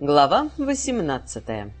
Глава восемнадцатая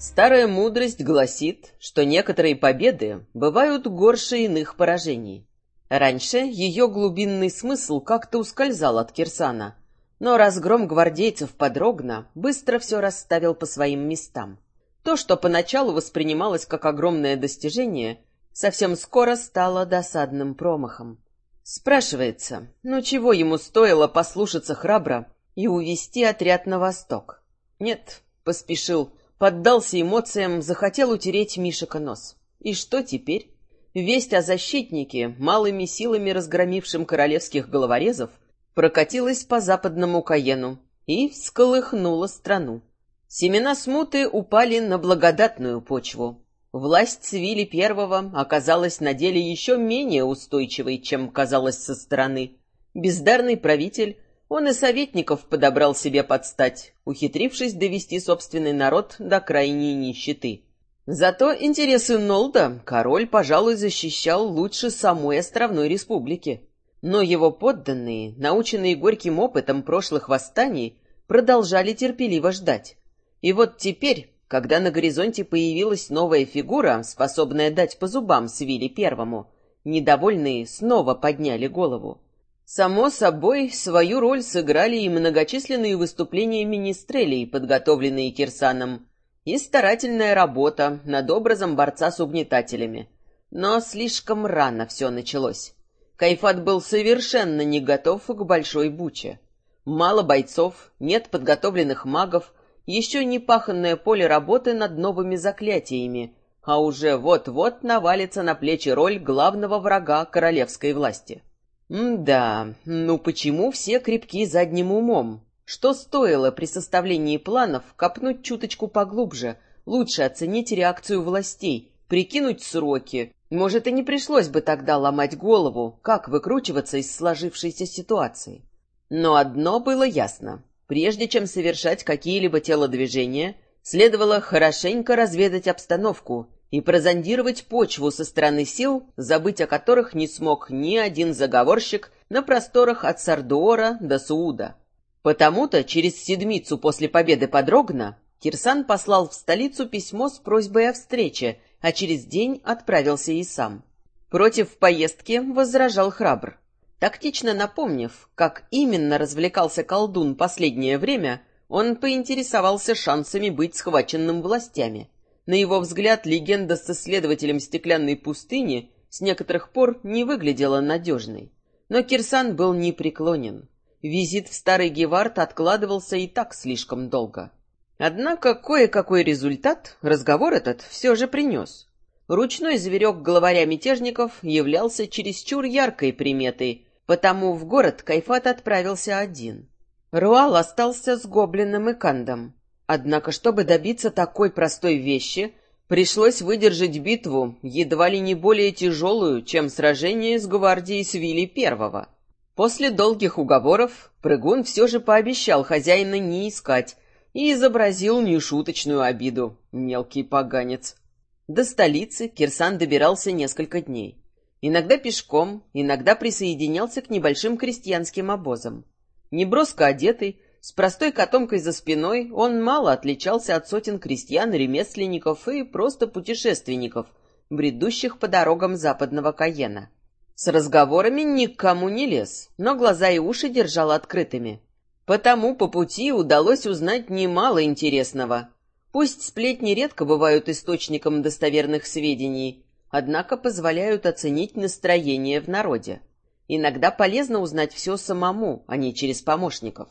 Старая мудрость гласит, что некоторые победы бывают горше иных поражений. Раньше ее глубинный смысл как-то ускользал от Кирсана, но разгром гвардейцев подрогно быстро все расставил по своим местам. То, что поначалу воспринималось как огромное достижение, совсем скоро стало досадным промахом. Спрашивается, ну чего ему стоило послушаться храбро и увести отряд на восток? Нет, поспешил, поддался эмоциям, захотел утереть Мишика нос. И что теперь? Весть о защитнике, малыми силами разгромившем королевских головорезов, прокатилась по западному Каену и всколыхнула страну. Семена смуты упали на благодатную почву. Власть Цвили Первого оказалась на деле еще менее устойчивой, чем казалось со стороны. Бездарный правитель, он и советников подобрал себе под стать, ухитрившись довести собственный народ до крайней нищеты. Зато интересы Нолда король, пожалуй, защищал лучше самой островной республики. Но его подданные, наученные горьким опытом прошлых восстаний, продолжали терпеливо ждать. И вот теперь, когда на горизонте появилась новая фигура, способная дать по зубам Свили Первому, недовольные снова подняли голову. Само собой, свою роль сыграли и многочисленные выступления министрелей, подготовленные Кирсаном, и старательная работа над образом борца с угнетателями. Но слишком рано все началось. Кайфат был совершенно не готов к большой буче. Мало бойцов, нет подготовленных магов, еще не паханное поле работы над новыми заклятиями, а уже вот-вот навалится на плечи роль главного врага королевской власти. М-да, ну почему все крепки задним умом? Что стоило при составлении планов копнуть чуточку поглубже, лучше оценить реакцию властей, прикинуть сроки. Может, и не пришлось бы тогда ломать голову, как выкручиваться из сложившейся ситуации. Но одно было ясно. Прежде чем совершать какие-либо телодвижения, следовало хорошенько разведать обстановку и прозондировать почву со стороны сил, забыть о которых не смог ни один заговорщик на просторах от Сардуора до Сауда. Потому-то через седмицу после победы под Рогна Кирсан послал в столицу письмо с просьбой о встрече, а через день отправился и сам. Против поездки возражал храбр. Тактично напомнив, как именно развлекался колдун последнее время, он поинтересовался шансами быть схваченным властями. На его взгляд, легенда с исследователем стеклянной пустыни с некоторых пор не выглядела надежной. Но Кирсан был непреклонен. Визит в Старый Гевард откладывался и так слишком долго. Однако кое-какой результат разговор этот все же принес. Ручной зверек главаря мятежников являлся чересчур яркой приметой, потому в город Кайфат отправился один. Руал остался с гоблином и кандом. Однако, чтобы добиться такой простой вещи, пришлось выдержать битву, едва ли не более тяжелую, чем сражение с гвардией Свили Первого. После долгих уговоров прыгун все же пообещал хозяина не искать и изобразил нешуточную обиду, мелкий поганец. До столицы Кирсан добирался несколько дней. Иногда пешком, иногда присоединялся к небольшим крестьянским обозам. Неброско одетый, с простой котомкой за спиной, он мало отличался от сотен крестьян, ремесленников и просто путешественников, бредущих по дорогам западного Каена. С разговорами никому не лез, но глаза и уши держал открытыми. Потому по пути удалось узнать немало интересного. Пусть сплетни редко бывают источником достоверных сведений, однако позволяют оценить настроение в народе. Иногда полезно узнать все самому, а не через помощников.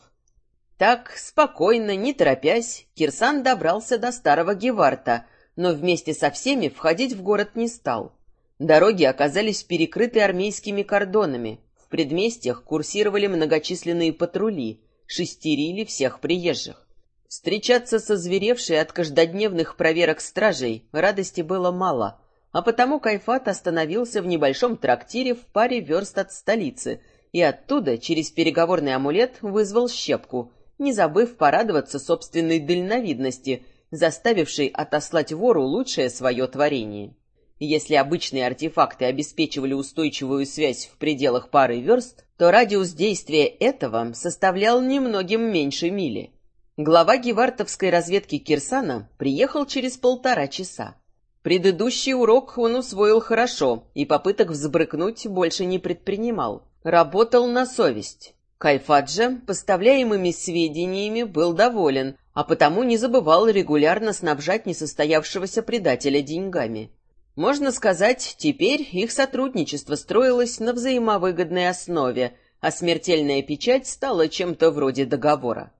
Так, спокойно, не торопясь, Кирсан добрался до старого Геварта, но вместе со всеми входить в город не стал. Дороги оказались перекрыты армейскими кордонами. В предместьях курсировали многочисленные патрули, шестерили всех приезжих. Встречаться со зверевшей от каждодневных проверок стражей радости было мало, а потому Кайфат остановился в небольшом трактире в паре верст от столицы и оттуда через переговорный амулет вызвал щепку, не забыв порадоваться собственной дальновидности, заставившей отослать вору лучшее свое творение. Если обычные артефакты обеспечивали устойчивую связь в пределах пары верст, то радиус действия этого составлял немногим меньше мили. Глава гевартовской разведки Кирсана приехал через полтора часа. Предыдущий урок он усвоил хорошо и попыток взбрыкнуть больше не предпринимал. Работал на совесть. Кайфаджа поставляемыми сведениями был доволен, а потому не забывал регулярно снабжать несостоявшегося предателя деньгами. Можно сказать, теперь их сотрудничество строилось на взаимовыгодной основе, а смертельная печать стала чем-то вроде договора.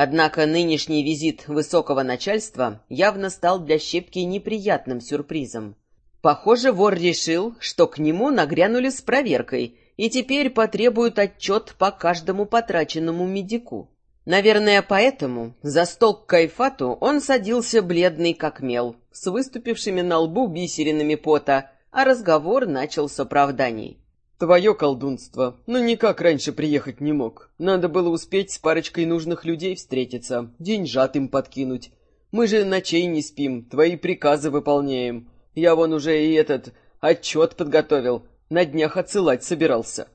Однако нынешний визит высокого начальства явно стал для Щепки неприятным сюрпризом. Похоже, вор решил, что к нему нагрянули с проверкой и теперь потребуют отчет по каждому потраченному медику. Наверное, поэтому за стол к Кайфату он садился бледный как мел, с выступившими на лбу бисеринами пота, а разговор начал с оправданий. «Твое колдунство, но никак раньше приехать не мог. Надо было успеть с парочкой нужных людей встретиться, деньжат им подкинуть. Мы же ночей не спим, твои приказы выполняем. Я вон уже и этот отчет подготовил, на днях отсылать собирался».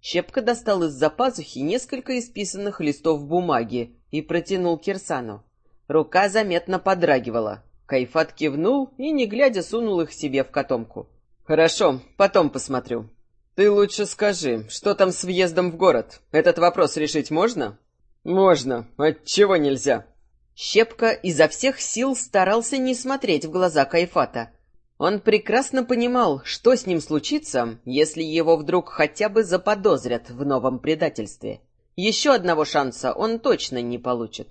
Щепка достал из-за пазухи несколько исписанных листов бумаги и протянул Кирсану. Рука заметно подрагивала. Кайфат кивнул и, не глядя, сунул их себе в котомку. «Хорошо, потом посмотрю. Ты лучше скажи, что там с въездом в город? Этот вопрос решить можно?» «Можно. Отчего нельзя?» Щепка изо всех сил старался не смотреть в глаза Кайфата. Он прекрасно понимал, что с ним случится, если его вдруг хотя бы заподозрят в новом предательстве. Еще одного шанса он точно не получит.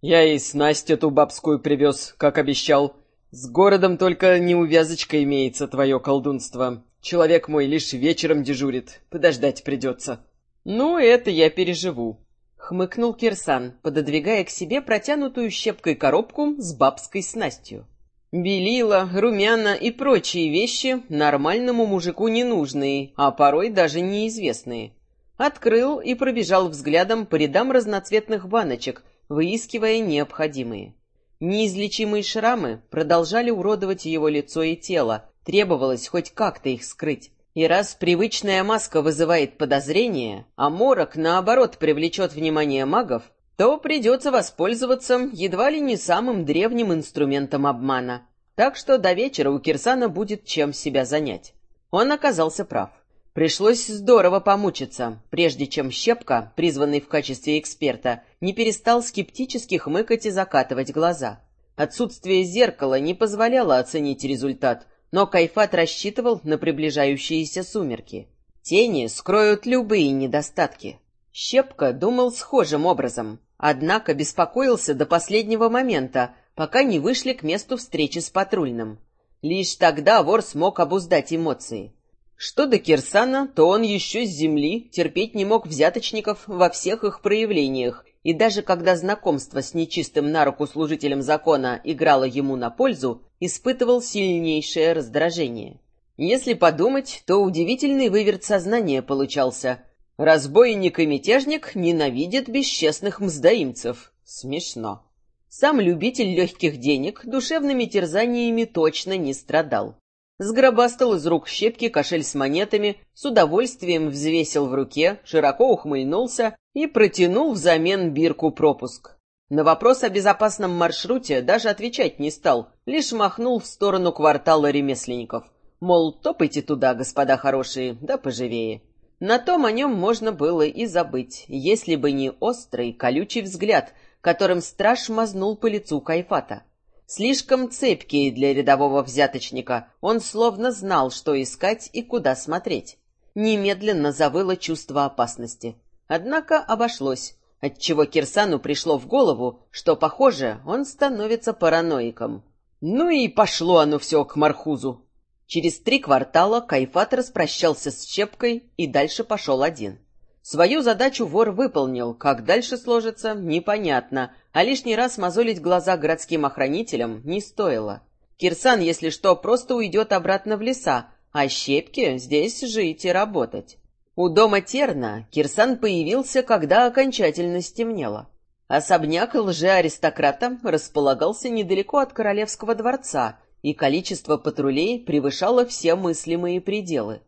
Я и снасть эту бабскую привез, как обещал. С городом только неувязочка имеется твое колдунство. Человек мой лишь вечером дежурит, подождать придется. Ну, это я переживу. Хмыкнул Кирсан, пододвигая к себе протянутую щепкой коробку с бабской снастью. Белила, румяна и прочие вещи нормальному мужику не нужные, а порой даже неизвестные. Открыл и пробежал взглядом по рядам разноцветных баночек, выискивая необходимые. Неизлечимые шрамы продолжали уродовать его лицо и тело, требовалось хоть как-то их скрыть. И раз привычная маска вызывает подозрение, а морок, наоборот, привлечет внимание магов, то придется воспользоваться едва ли не самым древним инструментом обмана. Так что до вечера у Кирсана будет чем себя занять. Он оказался прав. Пришлось здорово помучиться, прежде чем Щепка, призванный в качестве эксперта, не перестал скептически хмыкать и закатывать глаза. Отсутствие зеркала не позволяло оценить результат, но Кайфат рассчитывал на приближающиеся сумерки. Тени скроют любые недостатки. Щепка думал схожим образом, однако беспокоился до последнего момента, пока не вышли к месту встречи с патрульным. Лишь тогда вор смог обуздать эмоции. Что до Кирсана, то он еще с земли терпеть не мог взяточников во всех их проявлениях, и даже когда знакомство с нечистым на руку служителем закона играло ему на пользу, испытывал сильнейшее раздражение. Если подумать, то удивительный выверт сознания получался. Разбойник и мятежник ненавидят бесчестных мздоимцев. Смешно. Сам любитель легких денег душевными терзаниями точно не страдал сгробастал из рук щепки кошель с монетами, с удовольствием взвесил в руке, широко ухмыльнулся и протянул взамен бирку пропуск. На вопрос о безопасном маршруте даже отвечать не стал, лишь махнул в сторону квартала ремесленников. Мол, топайте туда, господа хорошие, да поживее. На том о нем можно было и забыть, если бы не острый, колючий взгляд, которым страж мазнул по лицу Кайфата. Слишком цепкий для рядового взяточника, он словно знал, что искать и куда смотреть. Немедленно завыло чувство опасности. Однако обошлось, отчего Кирсану пришло в голову, что, похоже, он становится параноиком. Ну и пошло оно все к Мархузу. Через три квартала Кайфат распрощался с Щепкой и дальше пошел один. Свою задачу вор выполнил, как дальше сложится, непонятно, а лишний раз мозолить глаза городским охранителям не стоило. Кирсан, если что, просто уйдет обратно в леса, а Щепке здесь жить и работать. У дома Терна Кирсан появился, когда окончательно стемнело. Особняк лже-аристократа располагался недалеко от королевского дворца и количество патрулей превышало все мыслимые пределы.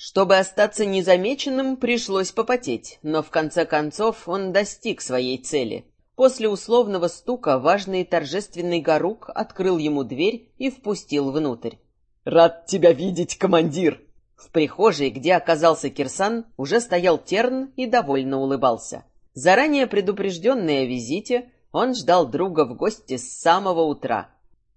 Чтобы остаться незамеченным, пришлось попотеть, но в конце концов он достиг своей цели. После условного стука важный торжественный Гарук открыл ему дверь и впустил внутрь. «Рад тебя видеть, командир!» В прихожей, где оказался Кирсан, уже стоял Терн и довольно улыбался. Заранее предупрежденный о визите, он ждал друга в гости с самого утра.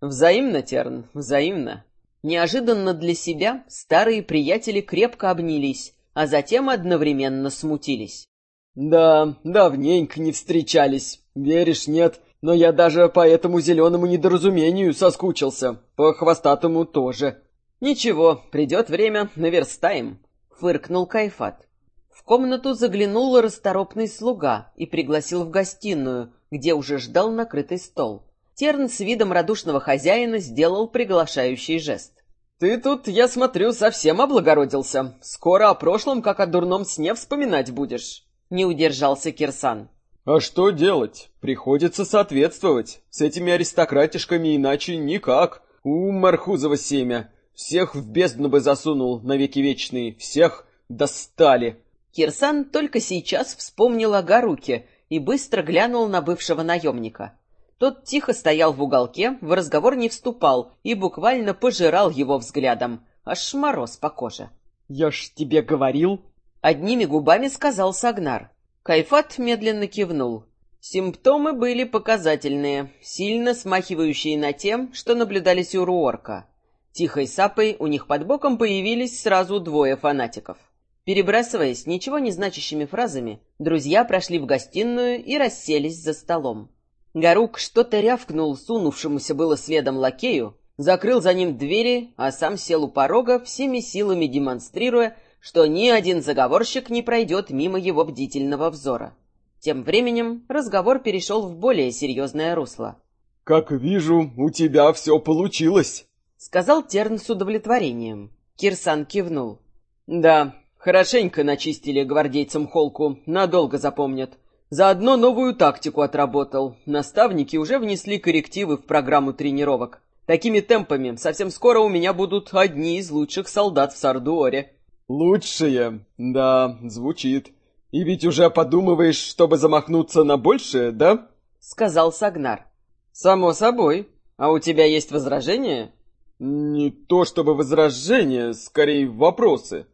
«Взаимно, Терн, взаимно». Неожиданно для себя старые приятели крепко обнялись, а затем одновременно смутились. «Да, давненько не встречались. Веришь, нет, но я даже по этому зеленому недоразумению соскучился. По хвостатому тоже». «Ничего, придет время, наверстаем», — фыркнул Кайфат. В комнату заглянул расторопный слуга и пригласил в гостиную, где уже ждал накрытый стол. Терн с видом радушного хозяина сделал приглашающий жест. «Ты тут, я смотрю, совсем облагородился. Скоро о прошлом, как о дурном сне, вспоминать будешь». Не удержался Кирсан. «А что делать? Приходится соответствовать. С этими аристократишками иначе никак. У Мархузова семя. Всех в бездну бы засунул навеки вечные. Всех достали». Кирсан только сейчас вспомнил о Гаруке и быстро глянул на бывшего наемника. Тот тихо стоял в уголке, в разговор не вступал и буквально пожирал его взглядом. Аж мороз по коже. «Я ж тебе говорил!» Одними губами сказал Сагнар. Кайфат медленно кивнул. Симптомы были показательные, сильно смахивающие на тем, что наблюдались у Руорка. Тихой сапой у них под боком появились сразу двое фанатиков. Перебрасываясь ничего не значащими фразами, друзья прошли в гостиную и расселись за столом. Гарук что-то рявкнул сунувшемуся было следом лакею, закрыл за ним двери, а сам сел у порога, всеми силами демонстрируя, что ни один заговорщик не пройдет мимо его бдительного взора. Тем временем разговор перешел в более серьезное русло. «Как вижу, у тебя все получилось», — сказал Терн с удовлетворением. Кирсан кивнул. «Да, хорошенько начистили гвардейцам холку, надолго запомнят. Заодно новую тактику отработал. Наставники уже внесли коррективы в программу тренировок. Такими темпами совсем скоро у меня будут одни из лучших солдат в Сардуоре». «Лучшие? Да, звучит. И ведь уже подумываешь, чтобы замахнуться на большее, да?» — сказал Сагнар. «Само собой. А у тебя есть возражения?» «Не то чтобы возражения, скорее вопросы».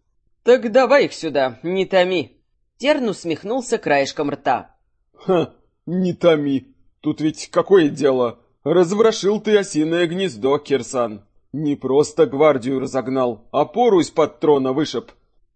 «Так давай их сюда, не томи». Терн усмехнулся краешком рта. «Ха, не томи. Тут ведь какое дело? Разворошил ты осиное гнездо, Кирсан. Не просто гвардию разогнал, а пору из-под трона вышиб.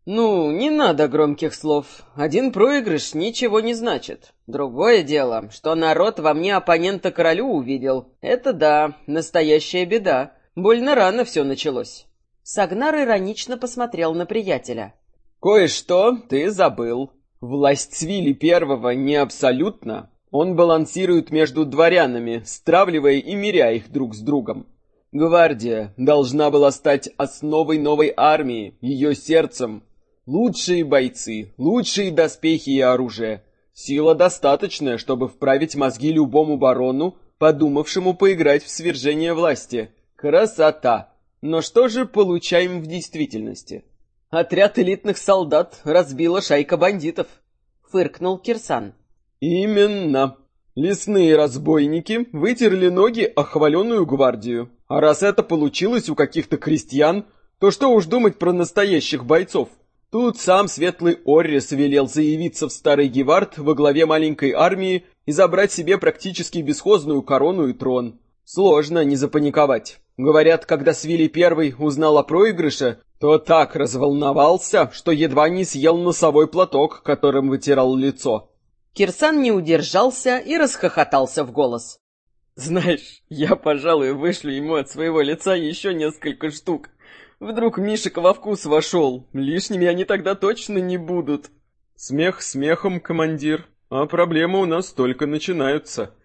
Ну, не надо громких слов. Один проигрыш ничего не значит. Другое дело, что народ во мне оппонента королю увидел. Это да, настоящая беда. Больно рано все началось. Сагнар иронично посмотрел на приятеля. Кое-что ты забыл. Власть Цвили Первого не абсолютно. Он балансирует между дворянами, стравливая и миря их друг с другом. Гвардия должна была стать основой новой армии, ее сердцем. Лучшие бойцы, лучшие доспехи и оружие. Сила достаточная, чтобы вправить мозги любому барону, подумавшему поиграть в свержение власти. Красота! Но что же получаем в действительности? Отряд элитных солдат разбила шайка бандитов. Фыркнул Кирсан. Именно. Лесные разбойники вытерли ноги о хваленую гвардию. А раз это получилось у каких-то крестьян, то что уж думать про настоящих бойцов? Тут сам Светлый Оррис велел заявиться в Старый Гевард во главе маленькой армии и забрать себе практически бесхозную корону и трон. Сложно не запаниковать. Говорят, когда Свили Первый узнал о проигрыше, то так разволновался, что едва не съел носовой платок, которым вытирал лицо. Кирсан не удержался и расхохотался в голос. Знаешь, я, пожалуй, вышлю ему от своего лица еще несколько штук. Вдруг Мишек во вкус вошел. Лишними они тогда точно не будут. Смех смехом, командир. А проблемы у нас только начинаются.